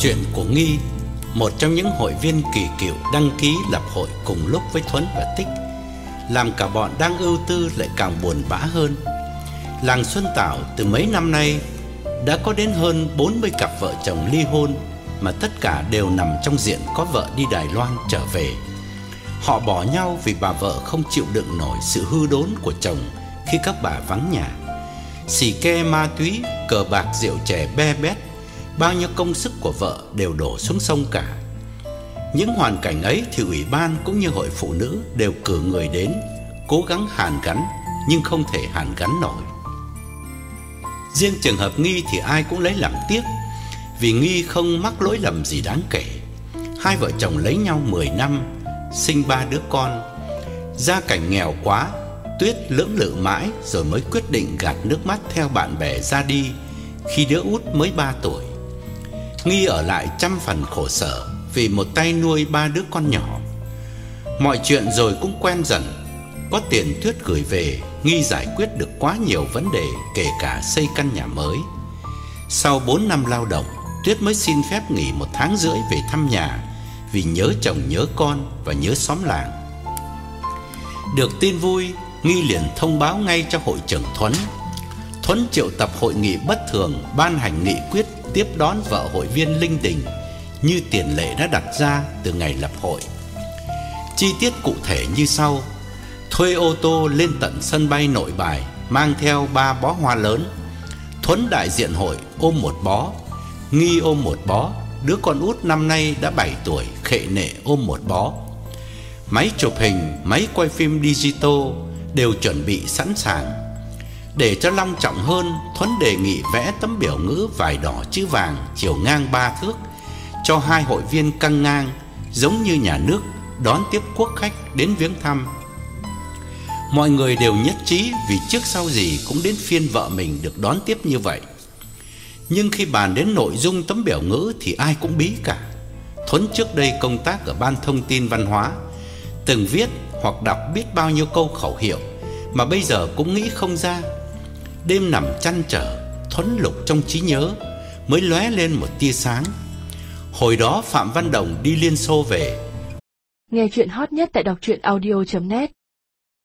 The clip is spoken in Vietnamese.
chuyện của Nghi, một trong những hội viên kỳ cựu đăng ký lập hội cùng lúc với Thuấn và Tích, làm cả bọn đang ưu tư lại càng buồn bã hơn. Làng Xuân Tảo từ mấy năm nay đã có đến hơn 40 cặp vợ chồng ly hôn mà tất cả đều nằm trong diện có vợ đi Đài Loan trở về. Họ bỏ nhau vì bà vợ không chịu đựng nổi sự hư đốn của chồng khi các bà vắng nhà. Xì ke ma túy, cờ bạc rượu chè be bét bao nhiêu công sức của vợ đều đổ xuống sông cả. Những hoàn cảnh ấy thì ủy ban cũng như hội phụ nữ đều cử người đến cố gắng hàn gắn nhưng không thể hàn gắn nổi. Riêng trường hợp Nghi thì ai cũng lấy làm tiếc vì Nghi không mắc lỗi lầm gì đáng kể. Hai vợ chồng lấy nhau 10 năm, sinh ba đứa con. Gia cảnh nghèo quá, Tuyết lưỡng lự mãi rồi mới quyết định gạt nước mắt theo bạn bè ra đi khi đứa út mới 3 tuổi. Nghi ở lại trăm phần khổ sở vì một tay nuôi ba đứa con nhỏ. Mọi chuyện rồi cũng quen dần, có tiền Tuyết gửi về, Nghi giải quyết được quá nhiều vấn đề kể cả xây căn nhà mới. Sau 4 năm lao động, Tuyết mới xin phép nghỉ một tháng rưỡi về thăm nhà vì nhớ chồng nhớ con và nhớ xóm làng. Được tin vui, Nghi liền thông báo ngay cho hội trưởng Thuấn. Thuấn triệu tập hội nghị bất thường ban hành nghị quyết tiếp đón vợ hội viên Linh Đình như tiền lệ đã đặt ra từ ngày lập hội. Chi tiết cụ thể như sau: thuê ô tô lên tận sân bay Nội Bài mang theo ba bó hoa lớn. Thuấn đại diện hội ôm một bó, Nghi ôm một bó, đứa con út năm nay đã 7 tuổi khệ nệ ôm một bó. Máy chụp hình, máy quay phim digital đều chuẩn bị sẵn sàng. Để cho long trọng hơn, Thuấn đề nghị vẽ tấm biểu ngữ vải đỏ chữ vàng chiều ngang ba thước cho hai hội viên căng ngang giống như nhà nước đón tiếp quốc khách đến viếng thăm. Mọi người đều nhất trí vì trước sau gì cũng đến phiên vợ mình được đón tiếp như vậy. Nhưng khi bàn đến nội dung tấm biểu ngữ thì ai cũng bí cả. Thuấn trước đây công tác ở ban thông tin văn hóa, từng viết hoặc đọc biết bao nhiêu câu khẩu hiệu mà bây giờ cũng nghĩ không ra. Đêm nằm chăn trở, Thuấn lục trong trí nhớ mới lóe lên một tia sáng. Hồi đó Phạm Văn Đồng đi Liên Xô về Nghe chuyện hot nhất tại đọc truyện audio.net